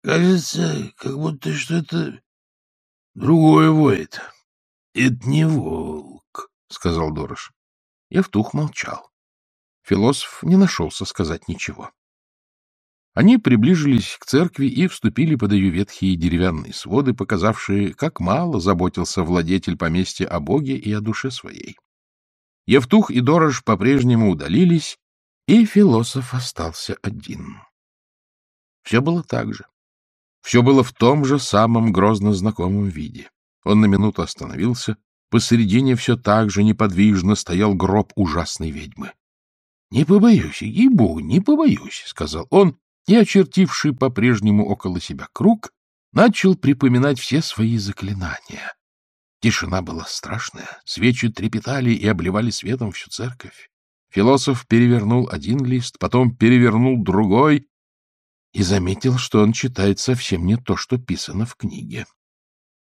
— Кажется, как будто что-то другое воет. — Это не волк, — сказал Дорож. Евтух молчал. Философ не нашелся сказать ничего. Они приближились к церкви и вступили под ее ветхие деревянные своды, показавшие, как мало заботился владетель поместья о Боге и о душе своей. Евтух и Дорож по-прежнему удалились, и философ остался один. Все было так же. Все было в том же самом грозно знакомом виде. Он на минуту остановился. Посередине все так же неподвижно стоял гроб ужасной ведьмы. — Не побоюсь, ей-богу, не побоюсь, — сказал он, и, очертивший по-прежнему около себя круг, начал припоминать все свои заклинания. Тишина была страшная, свечи трепетали и обливали светом всю церковь. Философ перевернул один лист, потом перевернул другой и заметил, что он читает совсем не то, что писано в книге.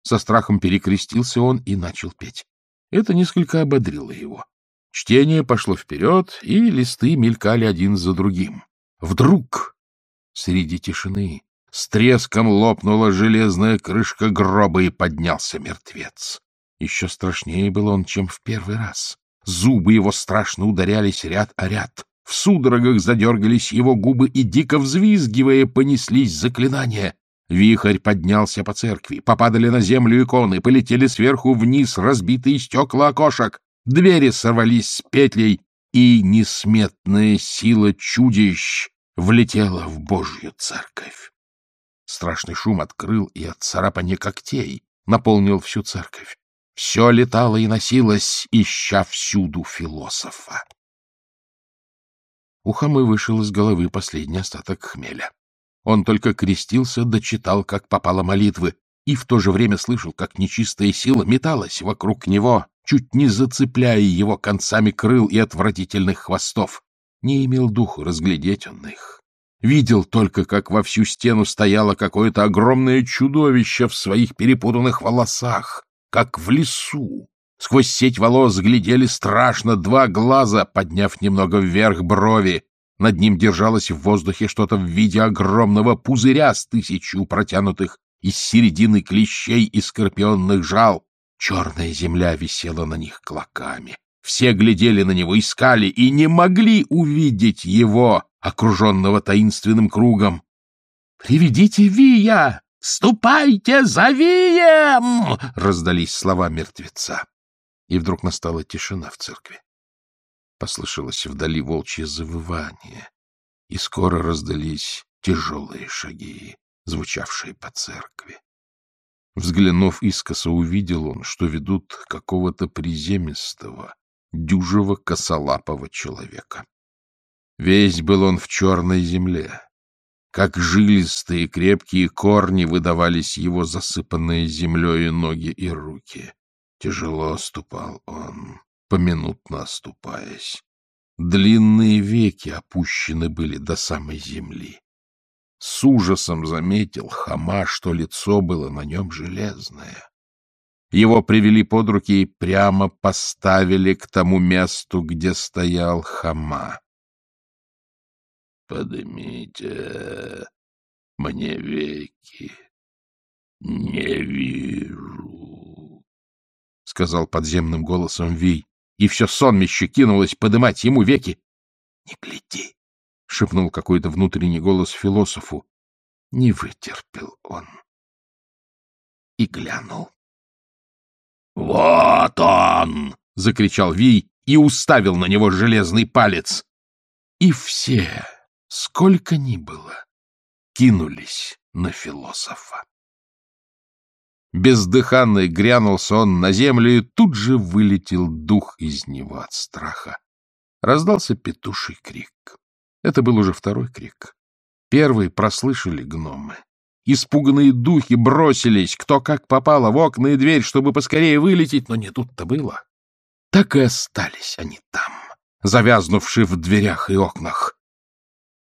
Со страхом перекрестился он и начал петь. Это несколько ободрило его. Чтение пошло вперед, и листы мелькали один за другим. Вдруг Среди тишины с треском лопнула железная крышка гроба, и поднялся мертвец. Еще страшнее был он, чем в первый раз. Зубы его страшно ударялись ряд о ряд. В судорогах задергались его губы, и, дико взвизгивая, понеслись заклинания. Вихрь поднялся по церкви, попадали на землю иконы, полетели сверху вниз разбитые стекла окошек, двери сорвались с петлей, и несметная сила чудищ влетела в Божью церковь. Страшный шум открыл и от царапания когтей наполнил всю церковь. Все летало и носилось, ища всюду философа. У Хамы вышел из головы последний остаток хмеля. Он только крестился, дочитал, как попало молитвы, и в то же время слышал, как нечистая сила металась вокруг него, чуть не зацепляя его концами крыл и отвратительных хвостов. Не имел духу разглядеть он их. Видел только, как во всю стену стояло какое-то огромное чудовище в своих перепутанных волосах, как в лесу. Сквозь сеть волос глядели страшно два глаза, подняв немного вверх брови. Над ним держалось в воздухе что-то в виде огромного пузыря с тысячу протянутых из середины клещей и скорпионных жал. Черная земля висела на них клоками. Все глядели на него, искали и не могли увидеть его, окруженного таинственным кругом. — Приведите Вия! Ступайте за Вием! — раздались слова мертвеца. И вдруг настала тишина в церкви. Послышалось вдали волчье завывание, и скоро раздались тяжелые шаги, звучавшие по церкви. Взглянув искоса, увидел он, что ведут какого-то приземистого, дюжего косолапого человека. Весь был он в черной земле. Как жилистые крепкие корни выдавались его засыпанные землей ноги и руки. Тяжело ступал он, поминутно оступаясь. Длинные веки опущены были до самой земли. С ужасом заметил Хама, что лицо было на нем железное. Его привели под руки и прямо поставили к тому месту, где стоял Хама. — Поднимите мне веки, не вижу, — сказал подземным голосом Вий, и все сонмище кинулось подымать ему веки. — Не гляди, — шепнул какой-то внутренний голос философу. Не вытерпел он и глянул. «Вот он!» — закричал Вий и уставил на него железный палец. И все, сколько ни было, кинулись на философа. Бездыханный грянулся он на землю, и тут же вылетел дух из него от страха. Раздался петуший крик. Это был уже второй крик. Первый прослышали гномы. Испуганные духи бросились, кто как попало, в окна и дверь, чтобы поскорее вылететь, но не тут-то было. Так и остались они там, завязнувшие в дверях и окнах.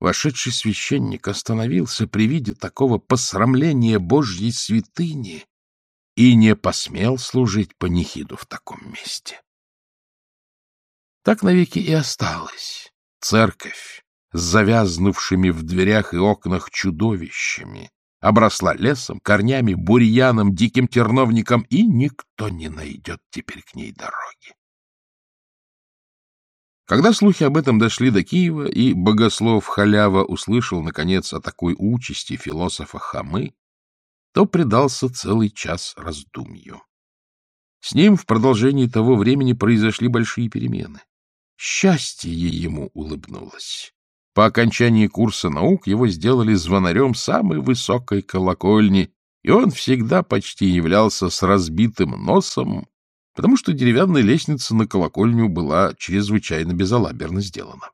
Вошедший священник остановился при виде такого посрамления Божьей святыни и не посмел служить панихиду в таком месте. Так навеки и осталась церковь с завязнувшими в дверях и окнах чудовищами, обросла лесом, корнями, бурьяном, диким терновником, и никто не найдет теперь к ней дороги. Когда слухи об этом дошли до Киева, и богослов Халява услышал, наконец, о такой участи философа Хамы, то предался целый час раздумью. С ним в продолжении того времени произошли большие перемены. Счастье ему улыбнулось. По окончании курса наук его сделали звонарем самой высокой колокольни, и он всегда почти являлся с разбитым носом, потому что деревянная лестница на колокольню была чрезвычайно безалаберно сделана.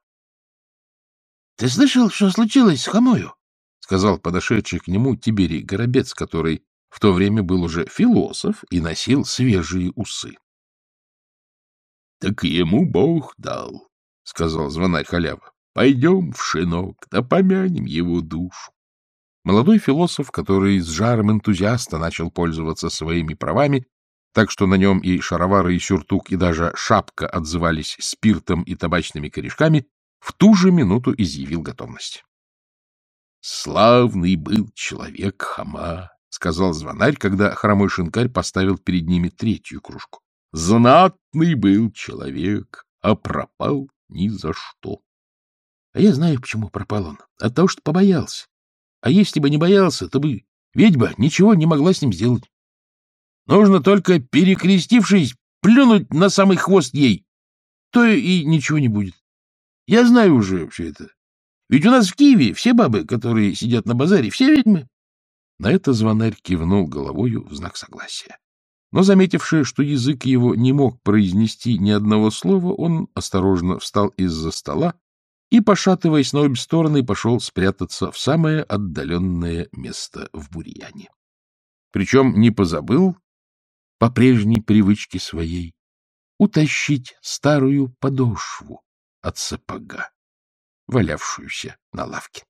— Ты слышал, что случилось с Хамою? — сказал подошедший к нему Тиберий Горобец, который в то время был уже философ и носил свежие усы. — Так ему Бог дал, — сказал звонарь халява. Пойдем в шинок, да помянем его душу. Молодой философ, который с жаром энтузиаста начал пользоваться своими правами, так что на нем и шаровары, и сюртук, и даже шапка отзывались спиртом и табачными корешками, в ту же минуту изъявил готовность. — Славный был человек Хама, — сказал звонарь, когда хромой шинкарь поставил перед ними третью кружку. — Знатный был человек, а пропал ни за что. А я знаю, почему пропал он. От того, что побоялся. А если бы не боялся, то бы ведьма ничего не могла с ним сделать. Нужно только, перекрестившись, плюнуть на самый хвост ей. То и ничего не будет. Я знаю уже все это. Ведь у нас в Киеве все бабы, которые сидят на базаре, все ведьмы. На это звонарь кивнул головою в знак согласия. Но, заметивши, что язык его не мог произнести ни одного слова, он осторожно встал из-за стола и, пошатываясь на обе стороны, пошел спрятаться в самое отдаленное место в бурьяне. Причем не позабыл, по прежней привычке своей, утащить старую подошву от сапога, валявшуюся на лавке.